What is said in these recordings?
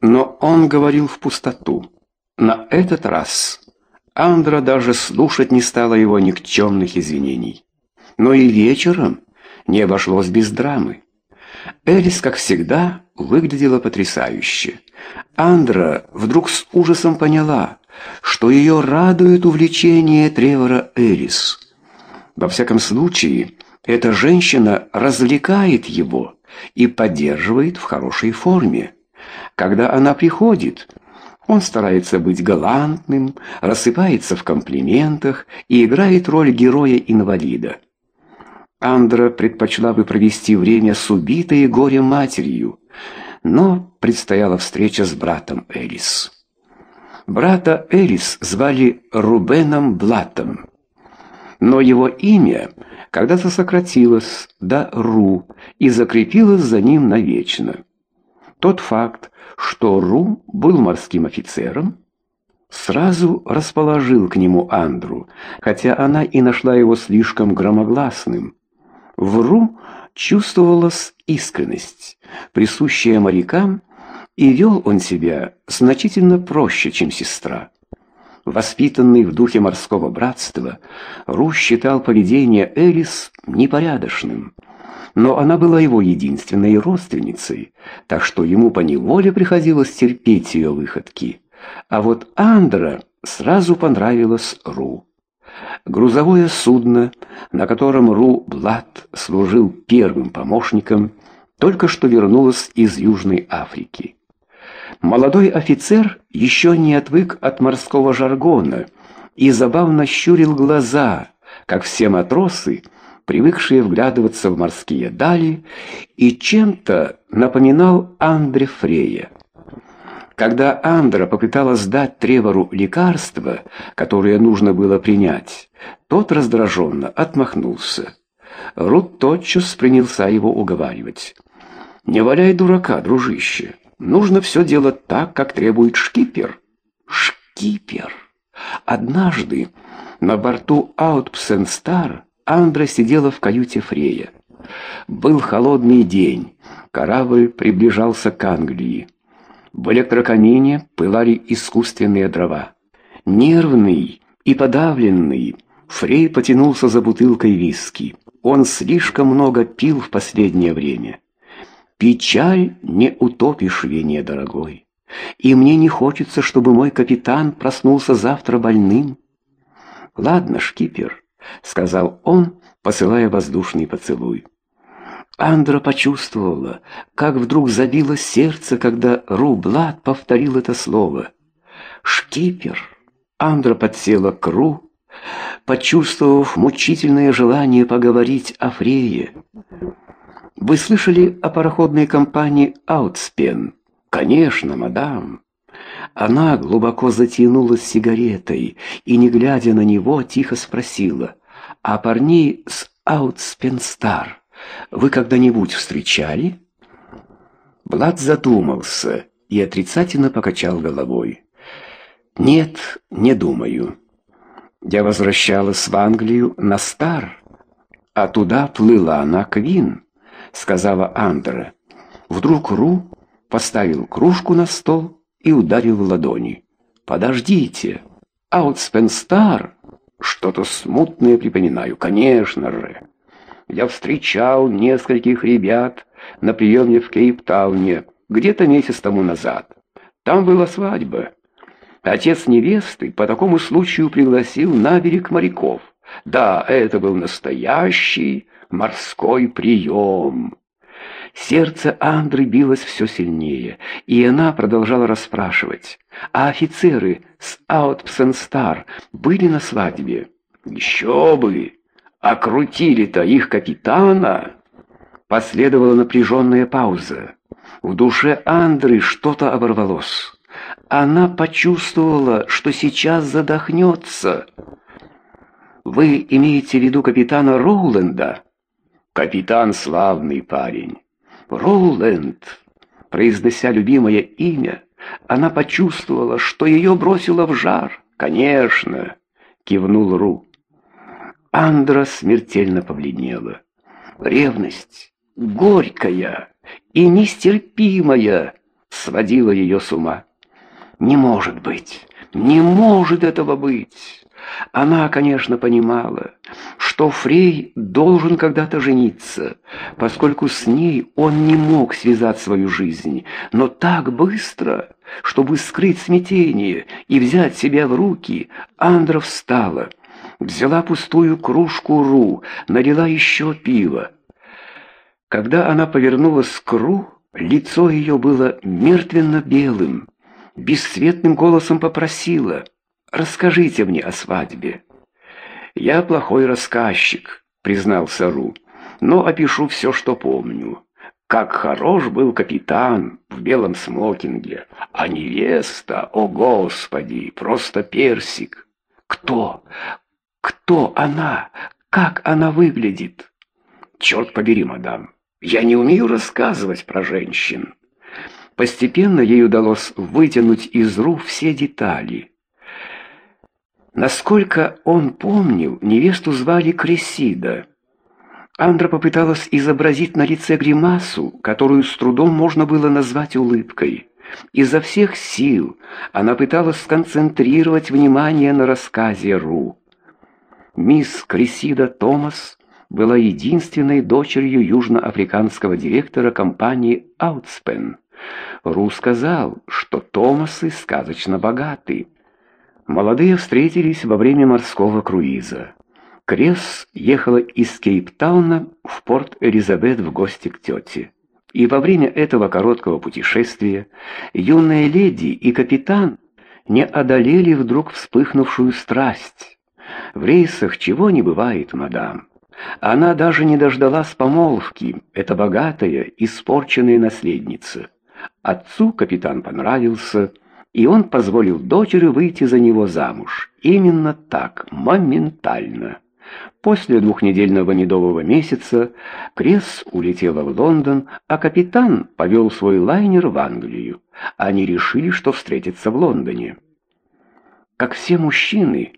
Но он говорил в пустоту. На этот раз Андра даже слушать не стала его никчемных извинений. Но и вечером не обошлось без драмы. Элис, как всегда, выглядела потрясающе. Андра вдруг с ужасом поняла, что ее радует увлечение Тревора Элис. Во всяком случае, эта женщина развлекает его и поддерживает в хорошей форме. Когда она приходит, он старается быть галантным, рассыпается в комплиментах и играет роль героя-инвалида. Андра предпочла бы провести время с убитой горем матерью, но предстояла встреча с братом Элис. Брата Элис звали Рубеном Блаттом, но его имя когда-то сократилось до Ру и закрепилось за ним навечно. Тот факт, что Ру был морским офицером, сразу расположил к нему Андру, хотя она и нашла его слишком громогласным. В Ру чувствовалась искренность, присущая морякам, и вел он себя значительно проще, чем сестра. Воспитанный в духе морского братства, Ру считал поведение Элис непорядочным, но она была его единственной родственницей, так что ему поневоле приходилось терпеть ее выходки. А вот Андра сразу понравилась Ру. Грузовое судно, на котором Ру Блад служил первым помощником, только что вернулось из Южной Африки. Молодой офицер еще не отвык от морского жаргона и забавно щурил глаза, как все матросы, привыкшие вглядываться в морские дали, и чем-то напоминал Андре Фрея. Когда Андра попыталась дать Тревору лекарство, которое нужно было принять, тот раздраженно отмахнулся. Рут тотчас принялся его уговаривать. «Не валяй дурака, дружище. Нужно все делать так, как требует шкипер». «Шкипер!» Однажды на борту Аутпсен Стар Андра сидела в каюте Фрея. Был холодный день. Корабль приближался к Англии. В электрокамине пылали искусственные дрова. Нервный и подавленный, Фрей потянулся за бутылкой виски. Он слишком много пил в последнее время. Печаль не утопишь в вине, дорогой. И мне не хочется, чтобы мой капитан проснулся завтра больным. Ладно, шкипер, сказал он, посылая воздушный поцелуй. Андра почувствовала, как вдруг забилось сердце, когда Рублат повторил это слово. «Шкипер!» Андра подсела к Ру, почувствовав мучительное желание поговорить о Фрее. «Вы слышали о пароходной компании «Аутспен»?» «Конечно, мадам». Она глубоко затянулась сигаретой и, не глядя на него, тихо спросила, «А парней с «Аутспен Стар»?» Вы когда-нибудь встречали? Блад задумался и отрицательно покачал головой. Нет, не думаю. Я возвращалась в Англию на Стар, а туда плыла на Квин, сказала Андра. Вдруг Ру поставил кружку на стол и ударил в ладони. Подождите. Аутспенстар? Что-то смутное припоминаю, конечно же. Я встречал нескольких ребят на приеме в Кейптауне где-то месяц тому назад. Там была свадьба. Отец невесты по такому случаю пригласил на берег моряков. Да, это был настоящий морской прием. Сердце Андры билось все сильнее, и она продолжала расспрашивать. А офицеры с Аутпсенстар были на свадьбе? Еще бы! Окрутили-то их капитана. Последовала напряженная пауза. В душе Андры что-то оборвалось. Она почувствовала, что сейчас задохнется. «Вы имеете в виду капитана Роуленда?» «Капитан славный парень». «Роуленд», произнося любимое имя, она почувствовала, что ее бросило в жар. «Конечно», — кивнул Ру. Андра смертельно побледнела. Ревность, горькая и нестерпимая, сводило ее с ума. Не может быть, не может этого быть. Она, конечно, понимала, что Фрей должен когда-то жениться, поскольку с ней он не мог связать свою жизнь, но так быстро, чтобы скрыть смятение и взять себя в руки, Андра встала, взяла пустую кружку Ру, налила еще пива. Когда она повернулась к Ру, лицо ее было мертвенно-белым, бесцветным голосом попросила — Расскажите мне о свадьбе. Я плохой рассказчик, признался Ру, но опишу все, что помню. Как хорош был капитан в белом смокинге, а невеста, о господи, просто персик. Кто? Кто она? Как она выглядит? Черт побери, мадам, я не умею рассказывать про женщин. Постепенно ей удалось вытянуть из Ру все детали. Насколько он помнил, невесту звали Кресида. Андра попыталась изобразить на лице гримасу, которую с трудом можно было назвать улыбкой. Изо всех сил она пыталась сконцентрировать внимание на рассказе Ру. Мисс Кресида Томас была единственной дочерью южноафриканского директора компании «Аутспен». Ру сказал, что Томасы сказочно богаты. Молодые встретились во время морского круиза. Крес ехала из Кейптауна в порт Элизабет в гости к тете. И во время этого короткого путешествия юная леди и капитан не одолели вдруг вспыхнувшую страсть. В рейсах чего не бывает, мадам. Она даже не дождалась помолвки, эта богатая, испорченная наследница. Отцу капитан понравился, и он позволил дочери выйти за него замуж. Именно так, моментально. После двухнедельного медового месяца Крес улетела в Лондон, а капитан повел свой лайнер в Англию. Они решили, что встретятся в Лондоне. Как все мужчины,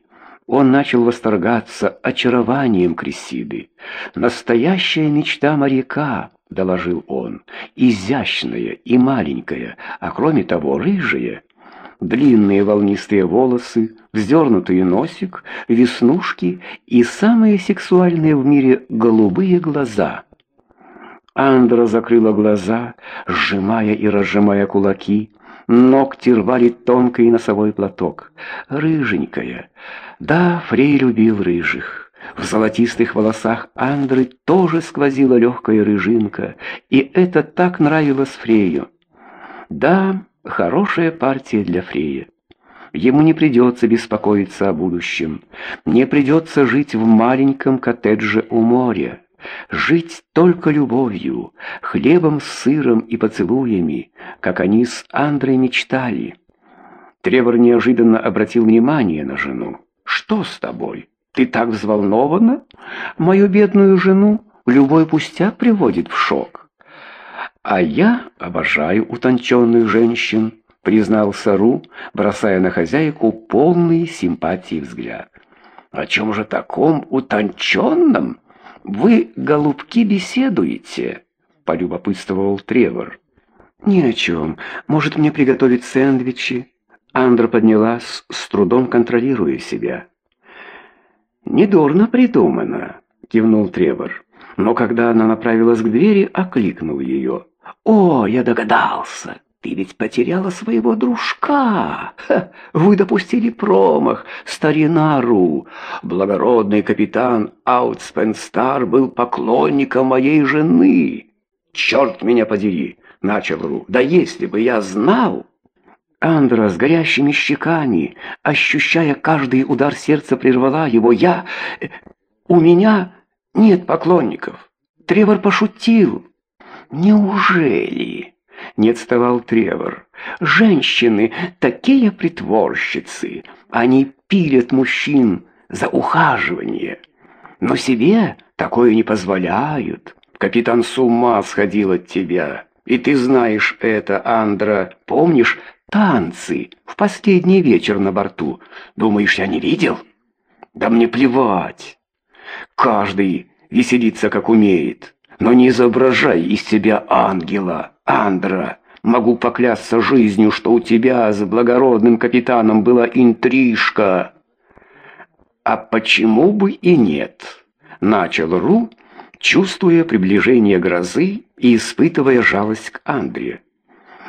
он начал восторгаться очарованием Кресиды. «Настоящая мечта моряка», — доложил он, — «изящная и маленькая, а кроме того рыжая» длинные волнистые волосы, вздернутый носик, веснушки и самые сексуальные в мире голубые глаза. Андра закрыла глаза, сжимая и разжимая кулаки. Ногти рвали тонкий носовой платок. Рыженькая. Да, Фрей любил рыжих. В золотистых волосах Андры тоже сквозила легкая рыжинка, и это так нравилось Фрею. Да, Хорошая партия для Фрея. Ему не придется беспокоиться о будущем, не придется жить в маленьком коттедже у моря, жить только любовью, хлебом с сыром и поцелуями, как они с Андрой мечтали. Тревор неожиданно обратил внимание на жену. «Что с тобой? Ты так взволнована? Мою бедную жену любой пустяк приводит в шок». «А я обожаю утонченных женщин», — признался Ру, бросая на хозяйку полный симпатии взгляд. «О чем же таком утонченном вы, голубки, беседуете?» — полюбопытствовал Тревор. «Ни о чем. Может, мне приготовить сэндвичи?» Андра поднялась, с трудом контролируя себя. «Недурно придумано», — кивнул Тревор. Но когда она направилась к двери, окликнул ее. «О, я догадался! Ты ведь потеряла своего дружка! Ха, вы допустили промах, старинару! Благородный капитан Аутспенстар был поклонником моей жены! Черт меня подери!» — начал Ру. «Да если бы я знал...» Андра с горящими щеками, ощущая каждый удар сердца, прервала его. «Я... Э, у меня нет поклонников. Тревор пошутил». «Неужели?» — не отставал Тревор. «Женщины такие притворщицы. Они пилят мужчин за ухаживание. Но себе такое не позволяют. Капитан с ума сходил от тебя. И ты знаешь это, Андра. Помнишь танцы в последний вечер на борту? Думаешь, я не видел? Да мне плевать. Каждый веселится, как умеет». Но не изображай из себя ангела, Андра. Могу поклясться жизнью, что у тебя с благородным капитаном была интрижка. А почему бы и нет? Начал Ру, чувствуя приближение грозы и испытывая жалость к Андре.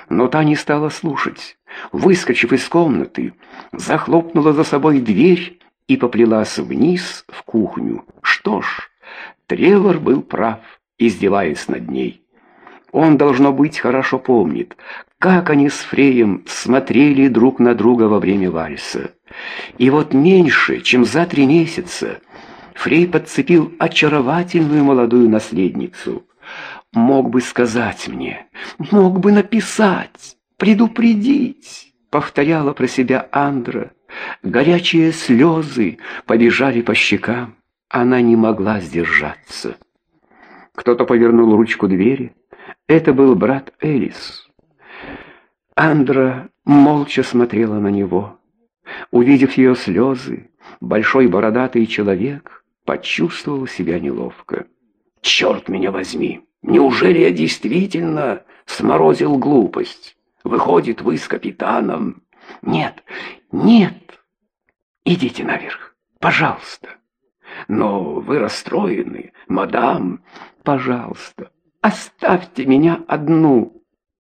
Но та не стала слушать. Выскочив из комнаты, захлопнула за собой дверь и поплелась вниз в кухню. Что ж, Тревор был прав, издеваясь над ней. Он, должно быть, хорошо помнит, как они с Фреем смотрели друг на друга во время вальса. И вот меньше, чем за три месяца, Фрей подцепил очаровательную молодую наследницу. Мог бы сказать мне, мог бы написать, предупредить, повторяла про себя Андра. Горячие слезы побежали по щекам. Она не могла сдержаться. Кто-то повернул ручку двери. Это был брат Элис. Андра молча смотрела на него. Увидев ее слезы, большой бородатый человек почувствовал себя неловко. «Черт меня возьми! Неужели я действительно сморозил глупость? Выходит, вы с капитаном?» «Нет, нет! Идите наверх, пожалуйста!» «Но вы расстроены, мадам! Пожалуйста, оставьте меня одну!»